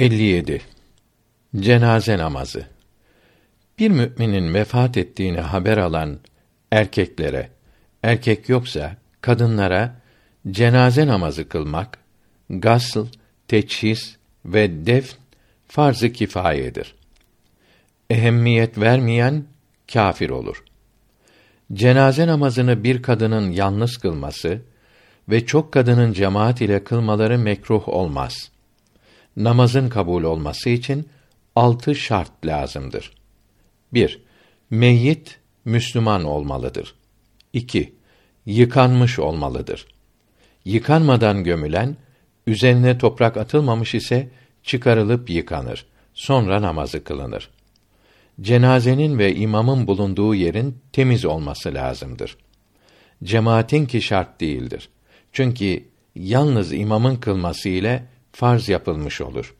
57 Cenaze namazı Bir müminin vefat ettiğini haber alan erkeklere, erkek yoksa kadınlara cenaze namazı kılmak, gasl, teçhis ve defn farz-ı kifayedir. Ehemmiyet vermeyen kâfir olur. Cenaze namazını bir kadının yalnız kılması ve çok kadının cemaat ile kılmaları mekruh olmaz.'' Namazın kabul olması için altı şart lazımdır. 1. Meyyit Müslüman olmalıdır. 2. Yıkanmış olmalıdır. Yıkanmadan gömülen, üzerine toprak atılmamış ise çıkarılıp yıkanır. Sonra namazı kılınır. Cenazenin ve imamın bulunduğu yerin temiz olması lazımdır. Cemaatin ki şart değildir. Çünkü yalnız imamın kılması ile farz yapılmış olur.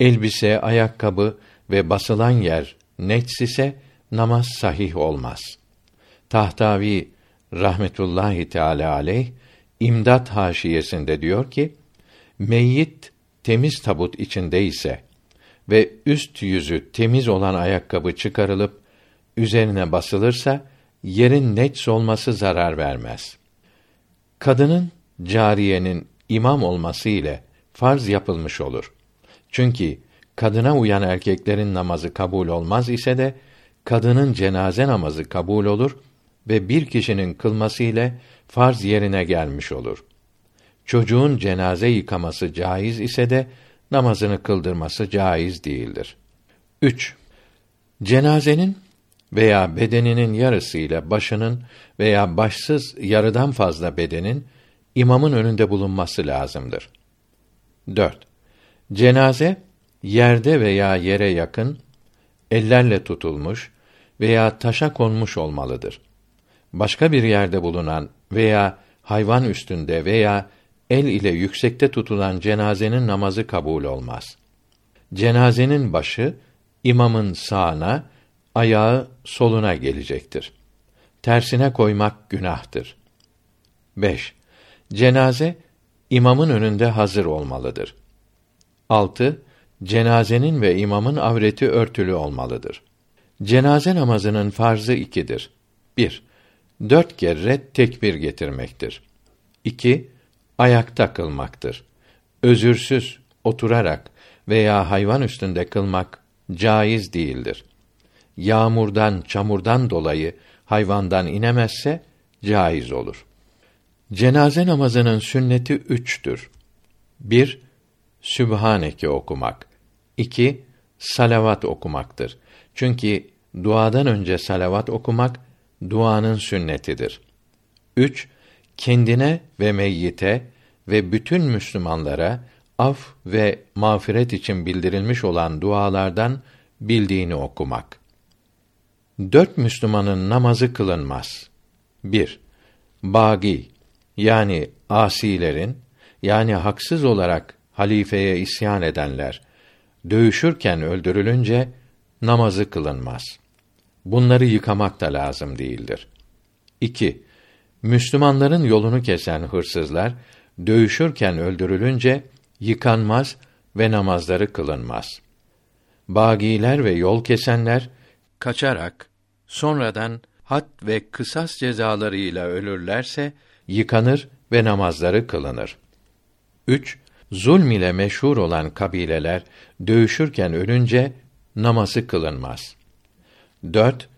Elbise, ayakkabı ve basılan yer nets ise namaz sahih olmaz. Tahtavi rahmetullahi teala aleyh İmdat haşiyesinde diyor ki: Meyyit temiz tabut içinde ise ve üst yüzü temiz olan ayakkabı çıkarılıp üzerine basılırsa yerin nets olması zarar vermez. Kadının cariyenin imam olması ile farz yapılmış olur. Çünkü kadına uyan erkeklerin namazı kabul olmaz ise de kadının cenaze namazı kabul olur ve bir kişinin kılması ile farz yerine gelmiş olur. Çocuğun cenaze yıkaması caiz ise de namazını kıldırması caiz değildir. 3. Cenazenin veya bedeninin yarısı ile başının veya başsız yarıdan fazla bedenin imamın önünde bulunması lazımdır. 4. Cenaze yerde veya yere yakın ellerle tutulmuş veya taşa konmuş olmalıdır. Başka bir yerde bulunan veya hayvan üstünde veya el ile yüksekte tutulan cenazenin namazı kabul olmaz. Cenazenin başı imamın sağına, ayağı soluna gelecektir. Tersine koymak günahtır. 5. Cenaze imamın önünde hazır olmalıdır. 6. Cenazenin ve imamın avreti örtülü olmalıdır. Cenaze namazının farzı ikidir. 1. Dört kere tekbir getirmektir. 2. Ayakta kılmaktır. Özürsüz, oturarak veya hayvan üstünde kılmak caiz değildir. Yağmurdan, çamurdan dolayı hayvandan inemezse caiz olur. Cenaze namazının sünneti üçtür. 1. Sübhaneke okumak. 2. Salavat okumaktır. Çünkü duadan önce salavat okumak duanın sünnetidir. 3. Kendine ve meyyite ve bütün Müslümanlara af ve mağfiret için bildirilmiş olan dualardan bildiğini okumak. Dört Müslümanın namazı kılınmaz. 1. Bagi yani asilerin yani haksız olarak halifeye isyan edenler dövüşürken öldürülünce namazı kılınmaz. Bunları yıkamak da lazım değildir. 2. Müslümanların yolunu kesen hırsızlar dövüşürken öldürülünce yıkanmaz ve namazları kılınmaz. Bagiler ve yol kesenler kaçarak sonradan had ve kısas cezalarıyla ölürlerse yıkanır ve namazları kılınır. 3. Zulm ile meşhur olan kabileler dövüşürken ölünce namazı kılınmaz. 4.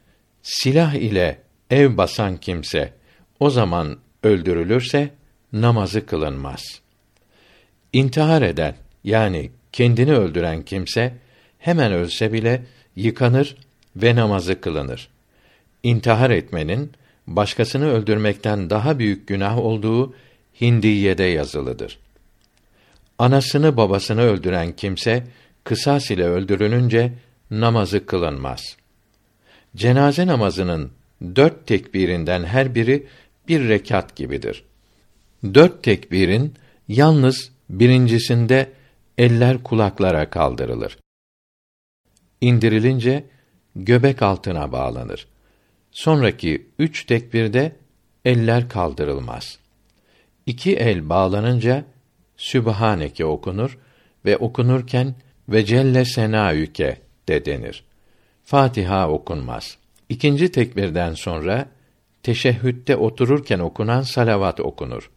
Silah ile ev basan kimse o zaman öldürülürse namazı kılınmaz. İntihar eden yani kendini öldüren kimse hemen ölse bile yıkanır ve namazı kılınır. İntihar etmenin başkasını öldürmekten daha büyük günah olduğu Hindiye'de yazılıdır. Anasını babasını öldüren kimse kısas ile öldürülünce namazı kılınmaz. Cenaze namazının dört tekbirinden her biri bir rekat gibidir. Dört tekbirin yalnız birincisinde eller kulaklara kaldırılır. İndirilince göbek altına bağlanır. Sonraki üç tekbirde eller kaldırılmaz. İki el bağlanınca Sübhaneke okunur ve okunurken ve celle senaüke de denir. Fatiha okunmaz. İkinci tekbirden sonra teşehhütte otururken okunan salavat okunur.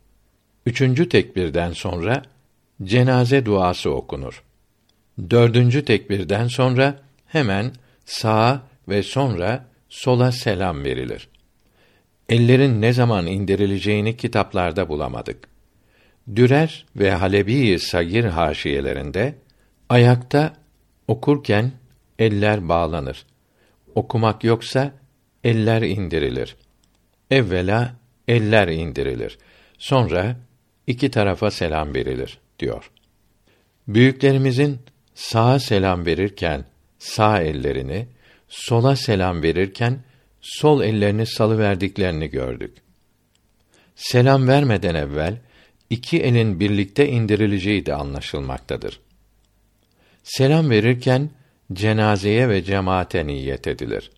Üçüncü tekbirden sonra cenaze duası okunur. Dördüncü tekbirden sonra hemen sağa ve sonra sola selam verilir. Ellerin ne zaman indirileceğini kitaplarda bulamadık. Dürer ve Halebi Sagir haşiyelerinde ayakta okurken eller bağlanır. Okumak yoksa eller indirilir. Evvela eller indirilir. Sonra iki tarafa selam verilir diyor. Büyüklerimizin sağa selam verirken sağ ellerini, sola selam verirken sol ellerini salıverdiklerini gördük. Selam vermeden evvel iki elin birlikte indirileceği de anlaşılmaktadır. Selam verirken cenazeye ve cemaate niyet edilir.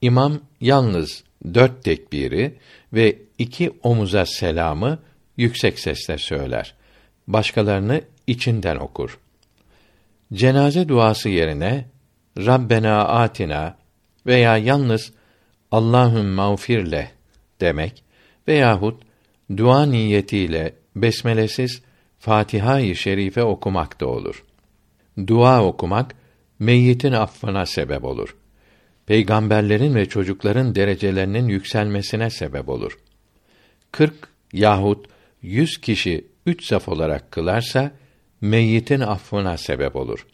İmam yalnız dört tekbiri ve iki omuza selamı yüksek sesle söyler. Başkalarını içinden okur. Cenaze duası yerine Rabbena atina veya yalnız Allahüm mağfirle demek veyahut dua niyetiyle besmelesiz Fatiha-i Şerife okumak da olur. Dua okumak meyyitin affına sebep olur. Peygamberlerin ve çocukların derecelerinin yükselmesine sebep olur. 40 yahut 100 kişi üç saf olarak kılarsa meyyitin affına sebep olur.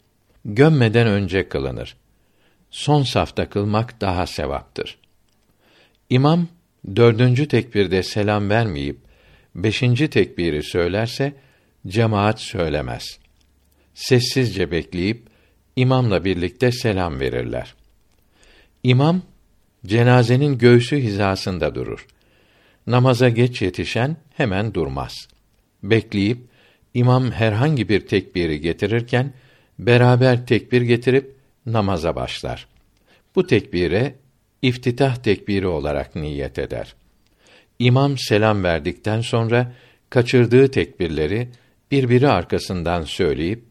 Gömmeden önce kılınır. Son safta kılmak daha sevaptır. İmam dördüncü tekbirde selam vermeyip beşinci tekbiri söylerse cemaat söylemez. Sessizce bekleyip imamla birlikte selam verirler. İmam cenazenin göğsü hizasında durur. Namaza geç yetişen hemen durmaz. Bekleyip imam herhangi bir tekbiri getirirken beraber tekbir getirip namaza başlar. Bu tekbire iftitah tekbiri olarak niyet eder. İmam selam verdikten sonra kaçırdığı tekbirleri birbiri arkasından söyleyip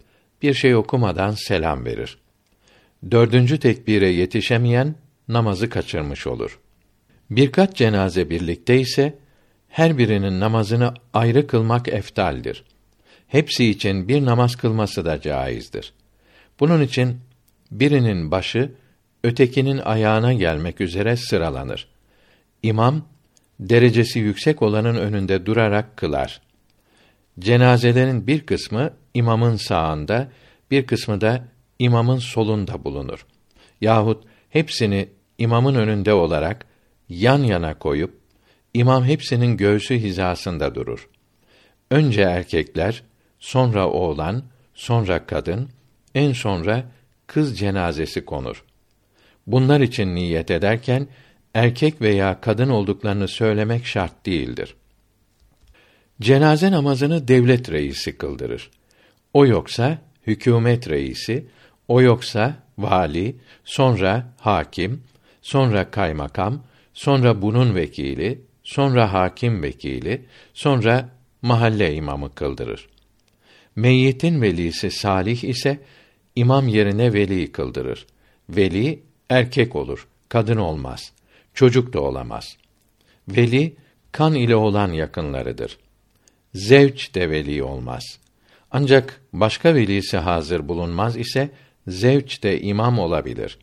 bir şey okumadan selam verir. Dördüncü tekbire yetişemeyen namazı kaçırmış olur. Birkaç cenaze birlikte ise her birinin namazını ayrı kılmak eftaldir. Hepsi için bir namaz kılması da caizdir. Bunun için birinin başı ötekinin ayağına gelmek üzere sıralanır. İmam derecesi yüksek olanın önünde durarak kılar. Cenazelerin bir kısmı imamın sağında, bir kısmı da imamın solunda bulunur. Yahut hepsini imamın önünde olarak yan yana koyup imam hepsinin göğsü hizasında durur. Önce erkekler, sonra oğlan, sonra kadın, en sonra kız cenazesi konur. Bunlar için niyet ederken erkek veya kadın olduklarını söylemek şart değildir. Cenaze namazını devlet reisi kıldırır. O yoksa hükümet reisi, o yoksa vali, sonra hakim, sonra kaymakam, sonra bunun vekili, sonra hakim vekili, sonra mahalle imamı kıldırır. Meyyitin velisi salih ise imam yerine veli kıldırır. Veli erkek olur, kadın olmaz. Çocuk da olamaz. Veli kan ile olan yakınlarıdır. Zevç de veli olmaz. Ancak başka velisi hazır bulunmaz ise zevç de imam olabilir.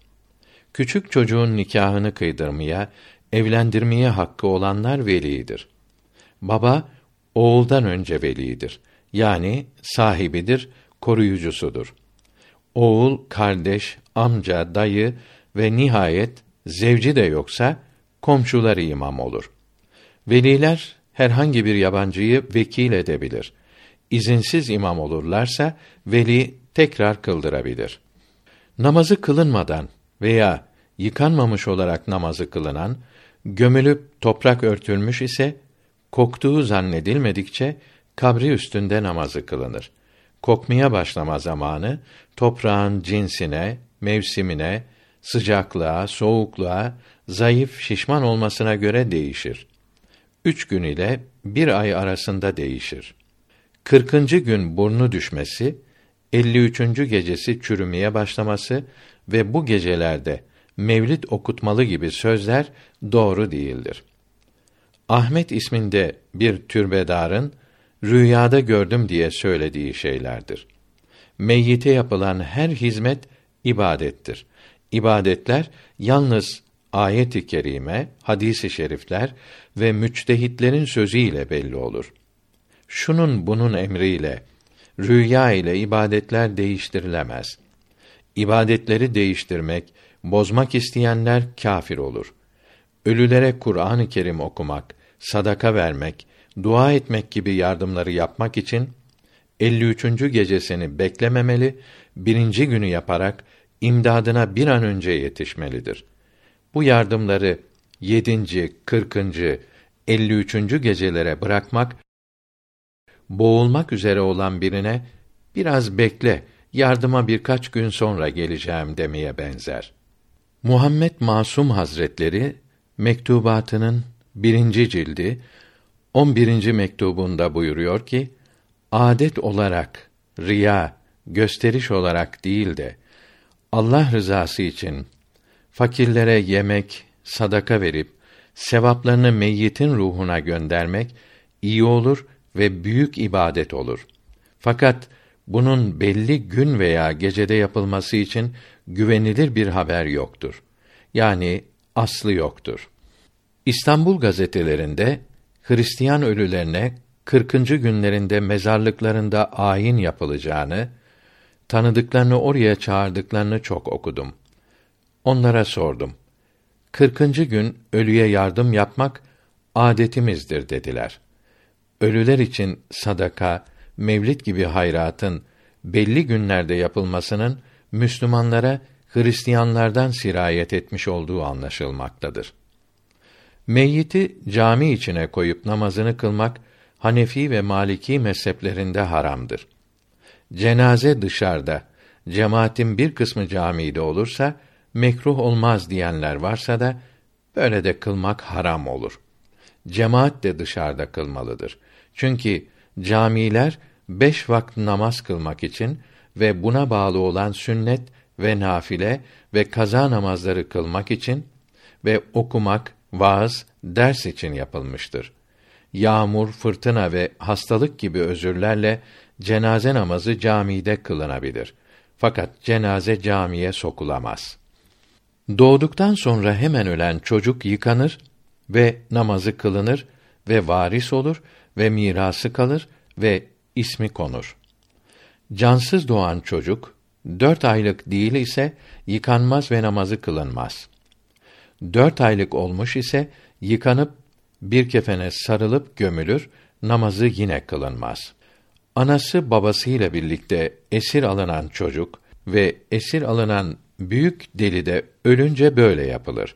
Küçük çocuğun nikahını kıydırmaya, evlendirmeye hakkı olanlar velidir. Baba oğuldan önce velidir. Yani sahibidir, koruyucusudur. Oğul, kardeş, amca, dayı ve nihayet zevci de yoksa komşuları imam olur. Veliler herhangi bir yabancıyı vekil edebilir. İzinsiz imam olurlarsa veli tekrar kıldırabilir. Namazı kılınmadan veya yıkanmamış olarak namazı kılınan, gömülüp toprak örtülmüş ise koktuğu zannedilmedikçe kabri üstünde namazı kılınır. Kokmaya başlama zamanı toprağın cinsine, mevsimine, sıcaklığa, soğukluğa, zayıf, şişman olmasına göre değişir. Üç gün ile bir ay arasında değişir. Kırkıncı gün burnu düşmesi, 53. gecesi çürümeye başlaması ve bu gecelerde mevlid okutmalı gibi sözler doğru değildir. Ahmet isminde bir türbedarın rüyada gördüm diye söylediği şeylerdir. Meyyite yapılan her hizmet ibadettir. İbadetler yalnız ayet-i kerime, hadis-i şerifler ve müçtehitlerin sözüyle belli olur. Şunun bunun emriyle rüya ile ibadetler değiştirilemez. İbadetleri değiştirmek, bozmak isteyenler kâfir olur. Ölülere Kur'an-ı Kerim okumak, sadaka vermek, dua etmek gibi yardımları yapmak için 53. gecesini beklememeli, birinci günü yaparak imdadına bir an önce yetişmelidir. Bu yardımları 7. 40. 53. gecelere bırakmak boğulmak üzere olan birine biraz bekle, yardıma birkaç gün sonra geleceğim demeye benzer. Muhammed Masum Hazretleri mektubatının birinci cildi 11. mektubunda buyuruyor ki adet olarak riya gösteriş olarak değil de Allah rızası için fakirlere yemek, sadaka verip sevaplarını meyyitin ruhuna göndermek iyi olur ve büyük ibadet olur. Fakat bunun belli gün veya gecede yapılması için güvenilir bir haber yoktur. Yani aslı yoktur. İstanbul gazetelerinde Hristiyan ölülerine 40. günlerinde mezarlıklarında ayin yapılacağını, tanıdıklarını oraya çağırdıklarını çok okudum. Onlara sordum. 40. gün ölüye yardım yapmak adetimizdir dediler ölüler için sadaka, mevlid gibi hayratın belli günlerde yapılmasının Müslümanlara Hristiyanlardan sirayet etmiş olduğu anlaşılmaktadır. Meyyiti cami içine koyup namazını kılmak Hanefi ve Maliki mezheplerinde haramdır. Cenaze dışarıda, cemaatin bir kısmı camide olursa mekruh olmaz diyenler varsa da böyle de kılmak haram olur. Cemaat de dışarıda kılmalıdır. Çünkü camiler beş vakit namaz kılmak için ve buna bağlı olan sünnet ve nafile ve kaza namazları kılmak için ve okumak, vaaz, ders için yapılmıştır. Yağmur, fırtına ve hastalık gibi özürlerle cenaze namazı camide kılınabilir. Fakat cenaze camiye sokulamaz. Doğduktan sonra hemen ölen çocuk yıkanır ve namazı kılınır ve varis olur ve mirası kalır ve ismi konur. Cansız doğan çocuk dört aylık değil ise yıkanmaz ve namazı kılınmaz. Dört aylık olmuş ise yıkanıp bir kefene sarılıp gömülür, namazı yine kılınmaz. Anası babasıyla birlikte esir alınan çocuk ve esir alınan büyük deli de ölünce böyle yapılır.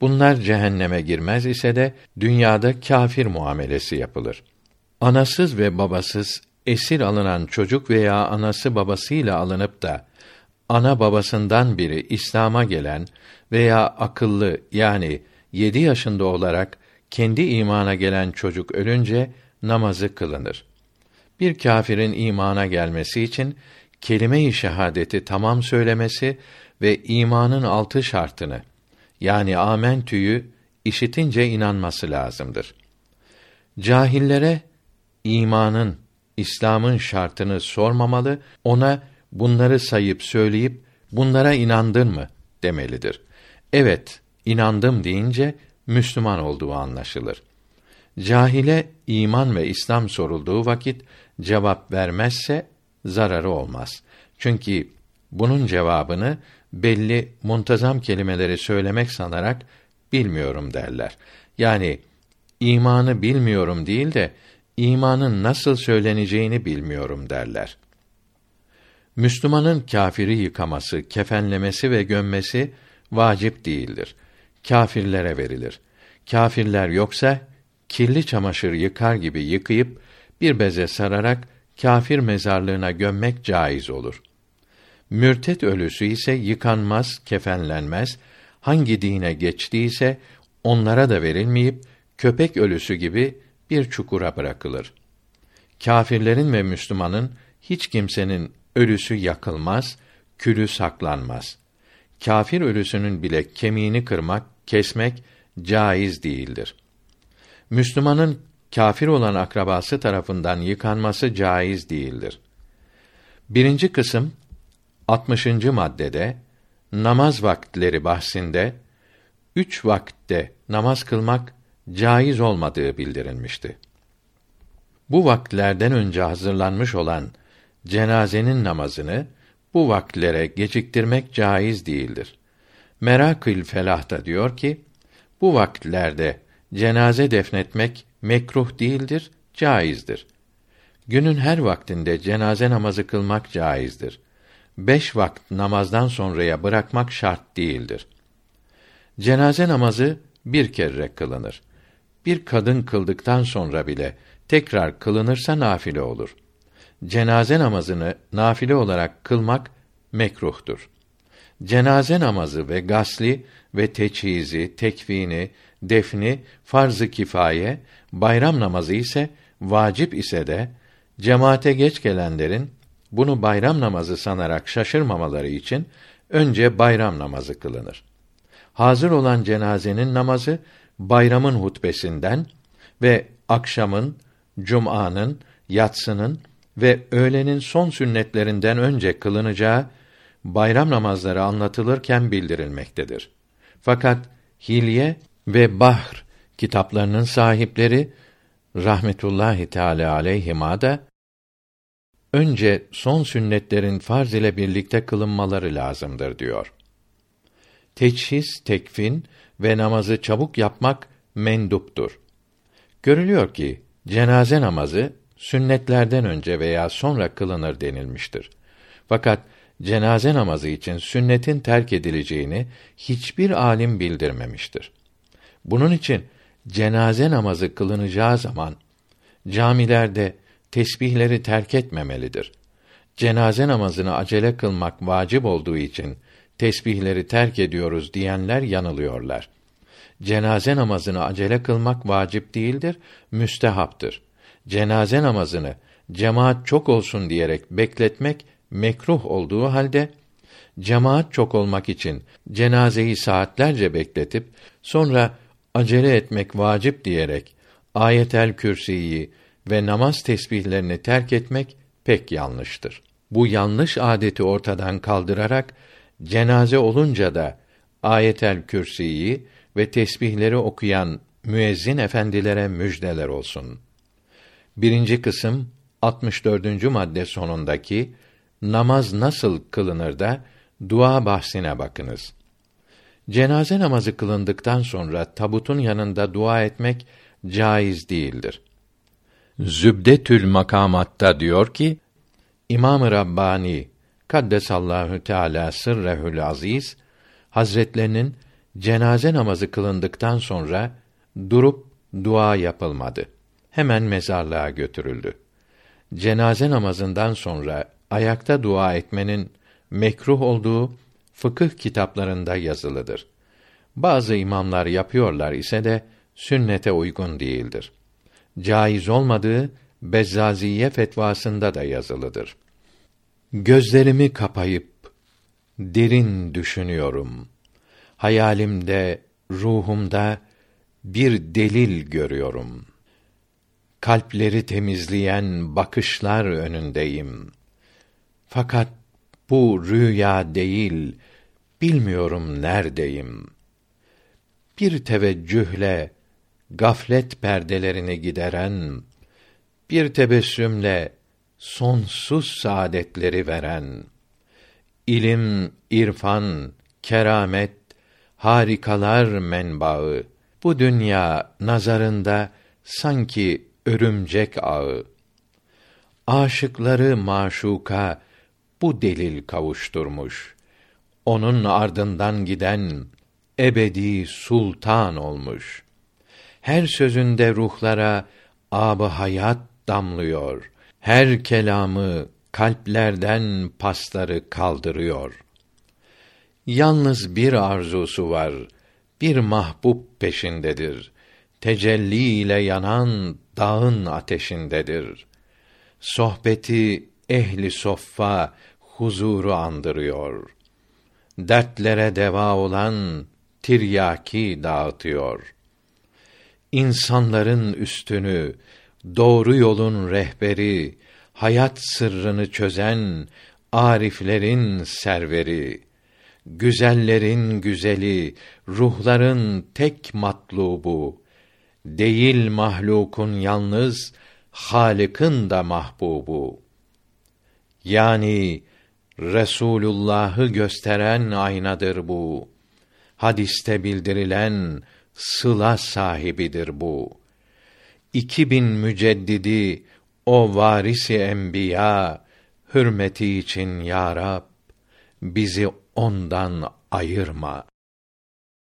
Bunlar cehenneme girmez ise de dünyada kâfir muamelesi yapılır. Anasız ve babasız esir alınan çocuk veya anası babasıyla alınıp da ana babasından biri İslam'a gelen veya akıllı yani yedi yaşında olarak kendi imana gelen çocuk ölünce namazı kılınır. Bir kâfirin imana gelmesi için kelime-i şehadeti tamam söylemesi ve imanın altı şartını yani amentüyü işitince inanması lazımdır. Cahillere imanın, İslam'ın şartını sormamalı, ona bunları sayıp söyleyip bunlara inandın mı demelidir. Evet, inandım deyince Müslüman olduğu anlaşılır. Cahile iman ve İslam sorulduğu vakit cevap vermezse zararı olmaz. Çünkü bunun cevabını belli muntazam kelimeleri söylemek sanarak bilmiyorum derler. Yani imanı bilmiyorum değil de imanın nasıl söyleneceğini bilmiyorum derler. Müslümanın kâfiri yıkaması, kefenlemesi ve gömmesi vacip değildir. Kâfirlere verilir. Kâfirler yoksa kirli çamaşır yıkar gibi yıkayıp bir beze sararak kâfir mezarlığına gömmek caiz olur. Mürtet ölüsü ise yıkanmaz, kefenlenmez, hangi dine geçtiyse onlara da verilmeyip köpek ölüsü gibi bir çukura bırakılır. Kâfirlerin ve Müslümanın hiç kimsenin ölüsü yakılmaz, külü saklanmaz. Kafir ölüsünün bile kemiğini kırmak, kesmek caiz değildir. Müslümanın kafir olan akrabası tarafından yıkanması caiz değildir. Birinci kısım 60. maddede namaz vakitleri bahsinde üç vakitte namaz kılmak caiz olmadığı bildirilmişti. Bu vakitlerden önce hazırlanmış olan cenazenin namazını bu vakitlere geciktirmek caiz değildir. Merakül Felah da diyor ki, bu vakitlerde cenaze defnetmek mekruh değildir, caizdir. Günün her vaktinde cenaze namazı kılmak caizdir. Beş vakit namazdan sonraya bırakmak şart değildir. Cenaze namazı bir kere kılınır. Bir kadın kıldıktan sonra bile tekrar kılınırsa nafile olur. Cenaze namazını nafile olarak kılmak mekruhtur. Cenaze namazı ve gasli ve teçhizi, tekvini, defni farz-ı kifaye, bayram namazı ise vacip ise de cemaate geç gelenlerin bunu bayram namazı sanarak şaşırmamaları için önce bayram namazı kılınır. Hazır olan cenazenin namazı bayramın hutbesinden ve akşamın, cumanın, yatsının ve öğlenin son sünnetlerinden önce kılınacağı bayram namazları anlatılırken bildirilmektedir. Fakat Hilye ve Bahr kitaplarının sahipleri rahmetullahi teala aleyhima da önce son sünnetlerin farz ile birlikte kılınmaları lazımdır diyor. Teçhis, tekfin ve namazı çabuk yapmak menduptur. Görülüyor ki cenaze namazı sünnetlerden önce veya sonra kılınır denilmiştir. Fakat cenaze namazı için sünnetin terk edileceğini hiçbir alim bildirmemiştir. Bunun için cenaze namazı kılınacağı zaman camilerde tesbihleri terk etmemelidir. Cenaze namazını acele kılmak vacip olduğu için tesbihleri terk ediyoruz diyenler yanılıyorlar. Cenaze namazını acele kılmak vacip değildir, müstehaptır. Cenaze namazını cemaat çok olsun diyerek bekletmek mekruh olduğu halde cemaat çok olmak için cenazeyi saatlerce bekletip sonra acele etmek vacip diyerek ayetel kürsiyi ve namaz tesbihlerini terk etmek pek yanlıştır. Bu yanlış adeti ortadan kaldırarak cenaze olunca da ayetel kürsiyi ve tesbihleri okuyan müezzin efendilere müjdeler olsun. Birinci kısım 64. madde sonundaki namaz nasıl kılınır da dua bahsine bakınız. Cenaze namazı kılındıktan sonra tabutun yanında dua etmek caiz değildir. Zübdetül Makamat'ta diyor ki, İmam-ı Rabbani Kaddesallahu Teala sırrehül aziz Hazretlerinin cenaze namazı kılındıktan sonra durup dua yapılmadı. Hemen mezarlığa götürüldü. Cenaze namazından sonra ayakta dua etmenin mekruh olduğu fıkıh kitaplarında yazılıdır. Bazı imamlar yapıyorlar ise de sünnete uygun değildir. Caiz olmadığı Bezzaziye fetvasında da yazılıdır. Gözlerimi kapayıp derin düşünüyorum. Hayalimde, ruhumda bir delil görüyorum. Kalpleri temizleyen bakışlar önündeyim. Fakat bu rüya değil, bilmiyorum neredeyim. Bir teveccühle gaflet perdelerini gideren, bir tebessümle sonsuz saadetleri veren, ilim, irfan, keramet, harikalar menbaı, bu dünya nazarında sanki örümcek ağı. Aşıkları maşuka bu delil kavuşturmuş. Onun ardından giden ebedi sultan olmuş. Her sözünde ruhlara ab hayat damlıyor. Her kelamı kalplerden pasları kaldırıyor. Yalnız bir arzusu var, bir mahbub peşindedir. Tecelli ile yanan dağın ateşindedir. Sohbeti ehli soffa huzuru andırıyor. Dertlere deva olan tiryaki dağıtıyor. İnsanların üstünü, doğru yolun rehberi, hayat sırrını çözen ariflerin serveri, güzellerin güzeli, ruhların tek matlubu, değil mahlukun yalnız Halık'ın da mahbubu. Yani Resulullah'ı gösteren aynadır bu. Hadiste bildirilen sıla sahibidir bu. İki bin müceddidi o varisi enbiya hürmeti için ya Rab bizi ondan ayırma.